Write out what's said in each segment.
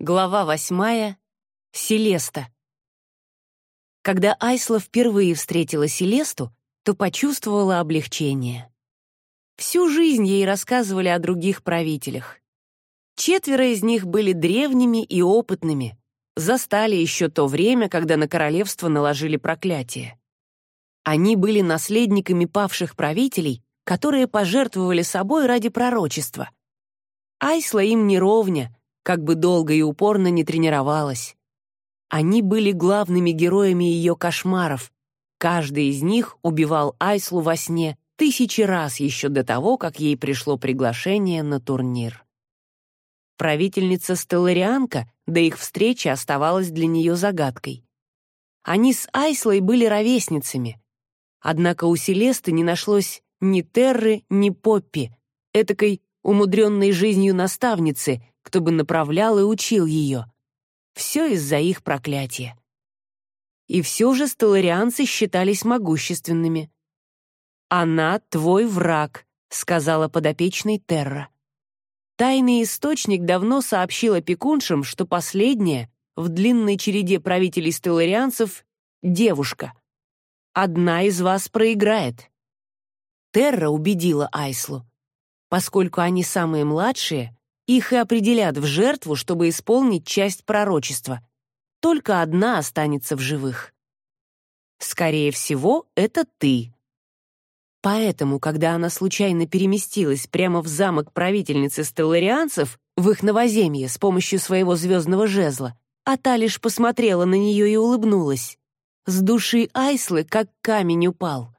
Глава восьмая. Селеста. Когда Айсла впервые встретила Селесту, то почувствовала облегчение. Всю жизнь ей рассказывали о других правителях. Четверо из них были древними и опытными, застали еще то время, когда на королевство наложили проклятие. Они были наследниками павших правителей, которые пожертвовали собой ради пророчества. Айсла им не ровня — как бы долго и упорно не тренировалась. Они были главными героями ее кошмаров. Каждый из них убивал Айслу во сне тысячи раз еще до того, как ей пришло приглашение на турнир. Правительница Стелларианка до их встречи оставалась для нее загадкой. Они с Айслой были ровесницами. Однако у Селесты не нашлось ни Терры, ни Поппи, этакой умудренной жизнью наставницы, кто бы направлял и учил ее. Все из-за их проклятия. И все же стелларианцы считались могущественными. «Она твой враг», — сказала подопечный Терра. Тайный источник давно сообщил опекуншам, что последняя в длинной череде правителей стелларианцев — девушка. Одна из вас проиграет. Терра убедила Айслу. Поскольку они самые младшие, их и определят в жертву, чтобы исполнить часть пророчества. Только одна останется в живых. Скорее всего, это ты. Поэтому, когда она случайно переместилась прямо в замок правительницы стелларианцев, в их новоземье с помощью своего звездного жезла, а та лишь посмотрела на нее и улыбнулась. С души Айслы как камень упал.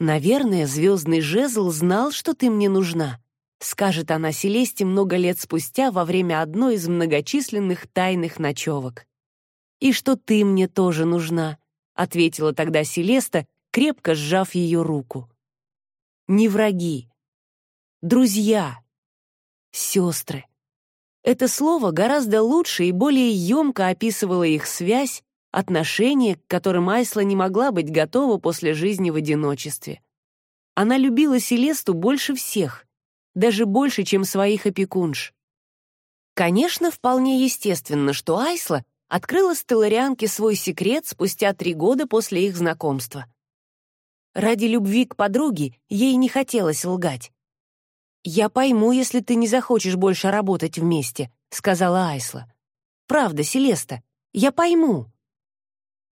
«Наверное, звездный жезл знал, что ты мне нужна скажет она Селесте много лет спустя во время одной из многочисленных тайных ночевок. «И что ты мне тоже нужна», — ответила тогда Селеста, крепко сжав ее руку. «Не враги. Друзья. Сестры». Это слово гораздо лучше и более емко описывало их связь, отношения, к которым Айсла не могла быть готова после жизни в одиночестве. Она любила Селесту больше всех — даже больше, чем своих опекунш. Конечно, вполне естественно, что Айсла открыла Стелларианке свой секрет спустя три года после их знакомства. Ради любви к подруге ей не хотелось лгать. «Я пойму, если ты не захочешь больше работать вместе», — сказала Айсла. «Правда, Селеста, я пойму».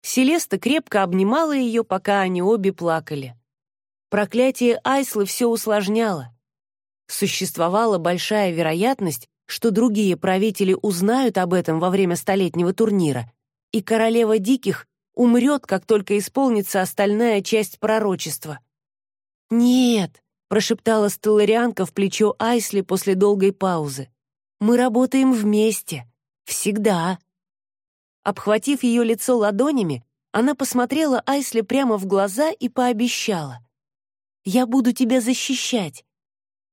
Селеста крепко обнимала ее, пока они обе плакали. Проклятие Айслы все усложняло. Существовала большая вероятность, что другие правители узнают об этом во время столетнего турнира, и королева диких умрет, как только исполнится остальная часть пророчества. «Нет», — прошептала Стелларианка в плечо Айсли после долгой паузы. «Мы работаем вместе. Всегда». Обхватив ее лицо ладонями, она посмотрела Айсли прямо в глаза и пообещала. «Я буду тебя защищать.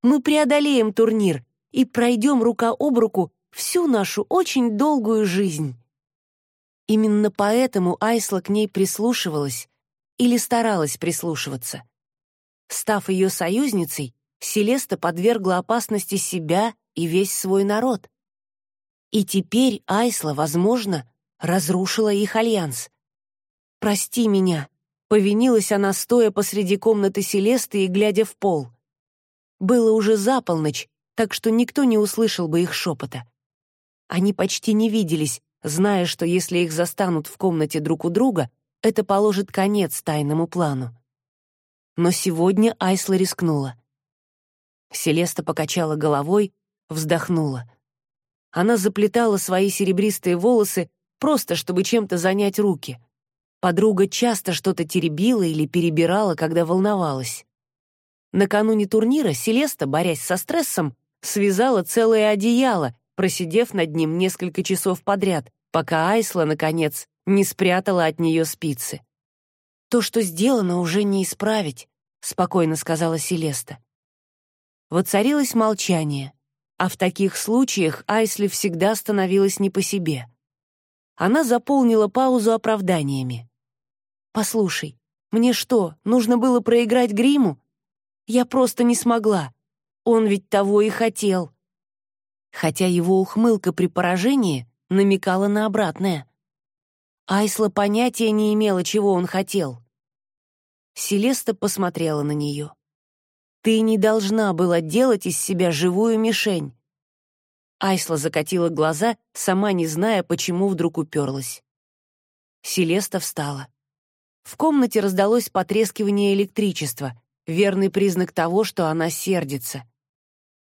Мы преодолеем турнир и пройдем рука об руку всю нашу очень долгую жизнь. Именно поэтому Айсла к ней прислушивалась или старалась прислушиваться. Став ее союзницей, Селеста подвергла опасности себя и весь свой народ. И теперь Айсла, возможно, разрушила их альянс. «Прости меня», — повинилась она, стоя посреди комнаты Селесты и глядя в пол. Было уже за полночь, так что никто не услышал бы их шепота. Они почти не виделись, зная, что если их застанут в комнате друг у друга, это положит конец тайному плану. Но сегодня Айсла рискнула. Селеста покачала головой, вздохнула. Она заплетала свои серебристые волосы просто, чтобы чем-то занять руки. Подруга часто что-то теребила или перебирала, когда волновалась. Накануне турнира Селеста, борясь со стрессом, связала целое одеяло, просидев над ним несколько часов подряд, пока Айсла, наконец, не спрятала от нее спицы. «То, что сделано, уже не исправить», — спокойно сказала Селеста. Воцарилось молчание, а в таких случаях Айсли всегда становилась не по себе. Она заполнила паузу оправданиями. «Послушай, мне что, нужно было проиграть гриму? Я просто не смогла. Он ведь того и хотел. хотя его ухмылка при поражении намекала на обратное. Айсла понятия не имела, чего он хотел. Селеста посмотрела на нее. «Ты не должна была делать из себя живую мишень». Айсла закатила глаза, сама не зная, почему вдруг уперлась. Селеста встала. В комнате раздалось потрескивание электричества, верный признак того, что она сердится.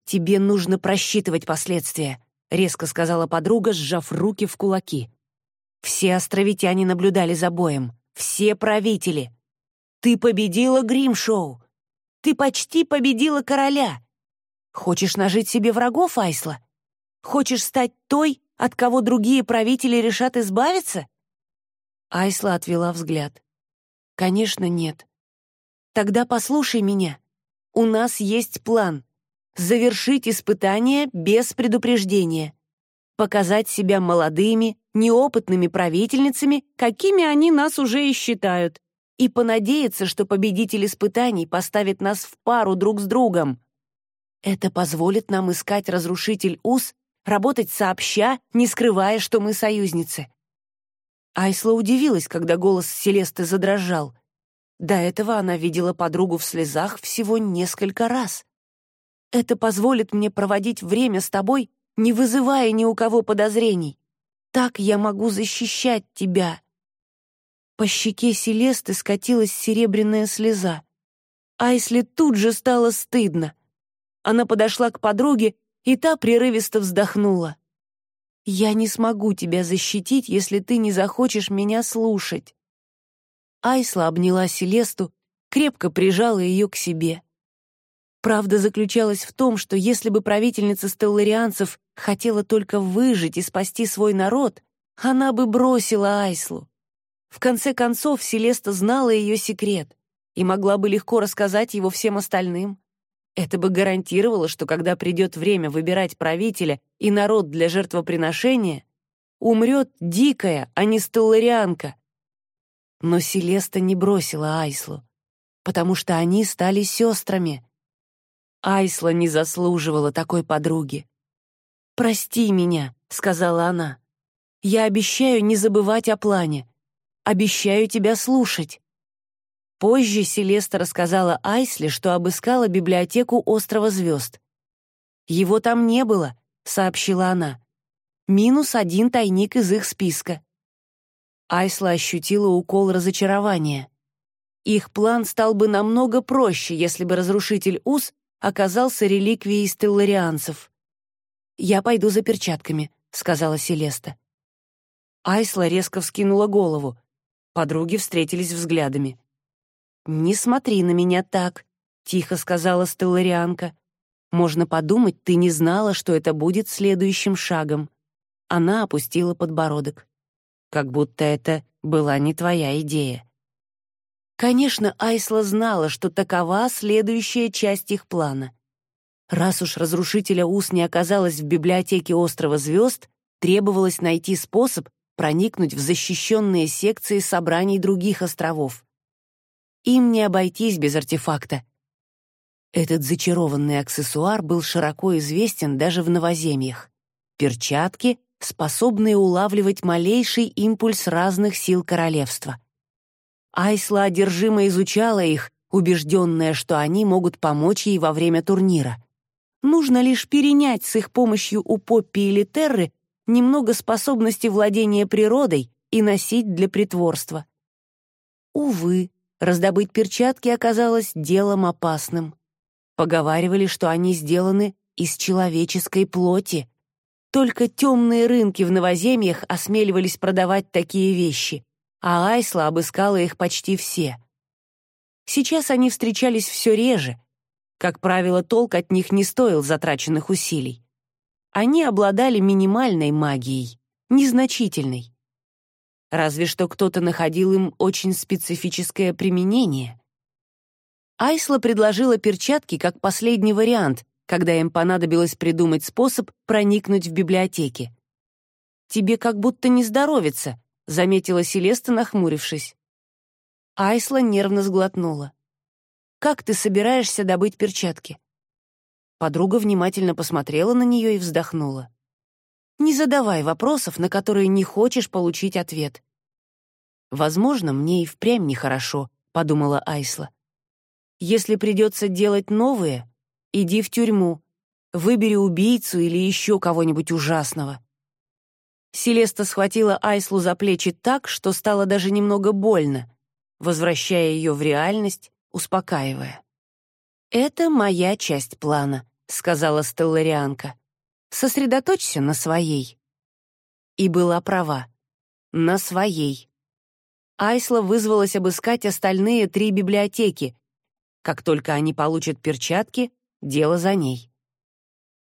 «Тебе нужно просчитывать последствия», — резко сказала подруга, сжав руки в кулаки. Все островитяне наблюдали за боем. Все правители. Ты победила Гримшоу. Ты почти победила короля. Хочешь нажить себе врагов, Айсла? Хочешь стать той, от кого другие правители решат избавиться? Айсла отвела взгляд. Конечно, нет. Тогда послушай меня. У нас есть план. Завершить испытание без предупреждения. Показать себя молодыми, неопытными правительницами, какими они нас уже и считают, и понадеяться, что победитель испытаний поставит нас в пару друг с другом. Это позволит нам искать разрушитель уз, работать сообща, не скрывая, что мы союзницы. Айсла удивилась, когда голос Селесты задрожал. До этого она видела подругу в слезах всего несколько раз. «Это позволит мне проводить время с тобой, не вызывая ни у кого подозрений. Так я могу защищать тебя». По щеке Селесты скатилась серебряная слеза. Айсли тут же стало стыдно. Она подошла к подруге, и та прерывисто вздохнула. «Я не смогу тебя защитить, если ты не захочешь меня слушать». Айсла обняла Селесту, крепко прижала ее к себе. Правда заключалась в том, что если бы правительница стелларианцев хотела только выжить и спасти свой народ, она бы бросила Айслу. В конце концов, Селеста знала ее секрет и могла бы легко рассказать его всем остальным. Это бы гарантировало, что когда придет время выбирать правителя и народ для жертвоприношения, умрет дикая, а не стелларианка. Но Селеста не бросила Айслу, потому что они стали сестрами. Айсла не заслуживала такой подруги. «Прости меня», — сказала она. «Я обещаю не забывать о плане. Обещаю тебя слушать». Позже Селеста рассказала Айсле, что обыскала библиотеку Острова Звезд. «Его там не было», — сообщила она. «Минус один тайник из их списка». Айсла ощутила укол разочарования. Их план стал бы намного проще, если бы разрушитель Уз оказался реликвией стелларианцев. «Я пойду за перчатками», — сказала Селеста. Айсла резко вскинула голову. Подруги встретились взглядами. «Не смотри на меня так», — тихо сказала стелларианка. «Можно подумать, ты не знала, что это будет следующим шагом». Она опустила подбородок. Как будто это была не твоя идея. Конечно, Айсла знала, что такова следующая часть их плана. Раз уж разрушителя ус не оказалось в библиотеке Острова Звезд, требовалось найти способ проникнуть в защищенные секции собраний других островов. Им не обойтись без артефакта. Этот зачарованный аксессуар был широко известен даже в новоземьях. Перчатки, способные улавливать малейший импульс разных сил королевства. Айсла одержимо изучала их, убежденная, что они могут помочь ей во время турнира. Нужно лишь перенять с их помощью у Поппи или Терры немного способности владения природой и носить для притворства. Увы, раздобыть перчатки оказалось делом опасным. Поговаривали, что они сделаны из человеческой плоти. Только темные рынки в новоземьях осмеливались продавать такие вещи, а Айсла обыскала их почти все. Сейчас они встречались все реже. Как правило, толк от них не стоил затраченных усилий. Они обладали минимальной магией, незначительной. Разве что кто-то находил им очень специфическое применение. Айсла предложила перчатки как последний вариант, когда им понадобилось придумать способ проникнуть в библиотеки. «Тебе как будто не здоровится», — заметила Селеста, нахмурившись. Айсла нервно сглотнула. «Как ты собираешься добыть перчатки?» Подруга внимательно посмотрела на нее и вздохнула. «Не задавай вопросов, на которые не хочешь получить ответ». «Возможно, мне и впрямь нехорошо», — подумала Айсла. «Если придется делать новые, иди в тюрьму, выбери убийцу или еще кого-нибудь ужасного». Селеста схватила Айслу за плечи так, что стало даже немного больно, возвращая ее в реальность, успокаивая. «Это моя часть плана», — сказала Стелларианка. «Сосредоточься на своей». И была права. На своей. Айсла вызвалась обыскать остальные три библиотеки. Как только они получат перчатки, дело за ней.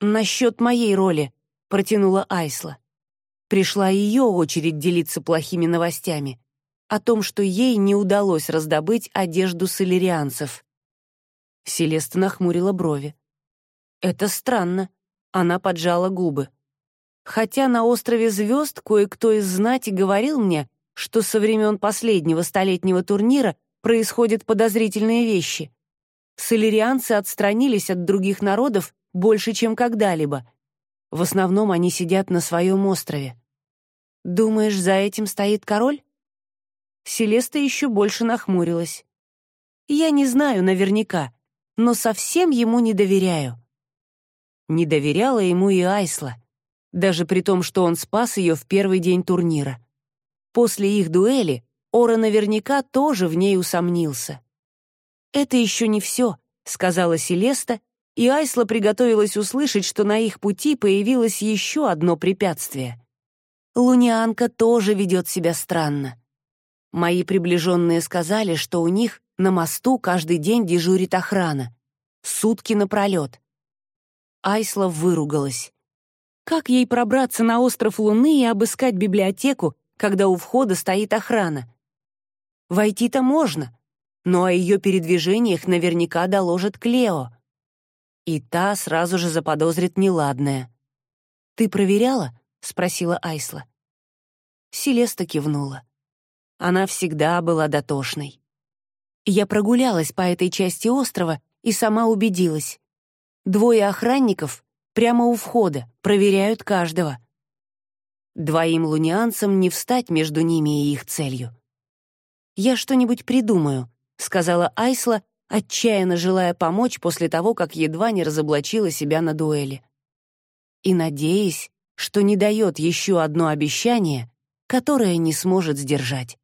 «Насчет моей роли», — протянула Айсла. Пришла ее очередь делиться плохими новостями о том, что ей не удалось раздобыть одежду солерианцев. Селеста нахмурила брови. «Это странно». Она поджала губы. «Хотя на острове звезд кое-кто из знати говорил мне, что со времен последнего столетнего турнира происходят подозрительные вещи. Солерианцы отстранились от других народов больше, чем когда-либо. В основном они сидят на своем острове. Думаешь, за этим стоит король?» Селеста еще больше нахмурилась. «Я не знаю наверняка, но совсем ему не доверяю. Не доверяла ему и Айсла, даже при том, что он спас ее в первый день турнира. После их дуэли Ора наверняка тоже в ней усомнился. «Это еще не все», — сказала Селеста, и Айсла приготовилась услышать, что на их пути появилось еще одно препятствие. Лунианка тоже ведет себя странно. Мои приближенные сказали, что у них на мосту каждый день дежурит охрана. Сутки напролет. Айсла выругалась. Как ей пробраться на остров Луны и обыскать библиотеку, когда у входа стоит охрана? Войти-то можно, но о ее передвижениях наверняка доложит Клео. И та сразу же заподозрит неладное. «Ты проверяла?» — спросила Айсла. Селеста кивнула. Она всегда была дотошной. Я прогулялась по этой части острова и сама убедилась. Двое охранников прямо у входа проверяют каждого. Двоим лунианцам не встать между ними и их целью. «Я что-нибудь придумаю», — сказала Айсла, отчаянно желая помочь после того, как едва не разоблачила себя на дуэли. И надеясь, что не дает еще одно обещание, которое не сможет сдержать.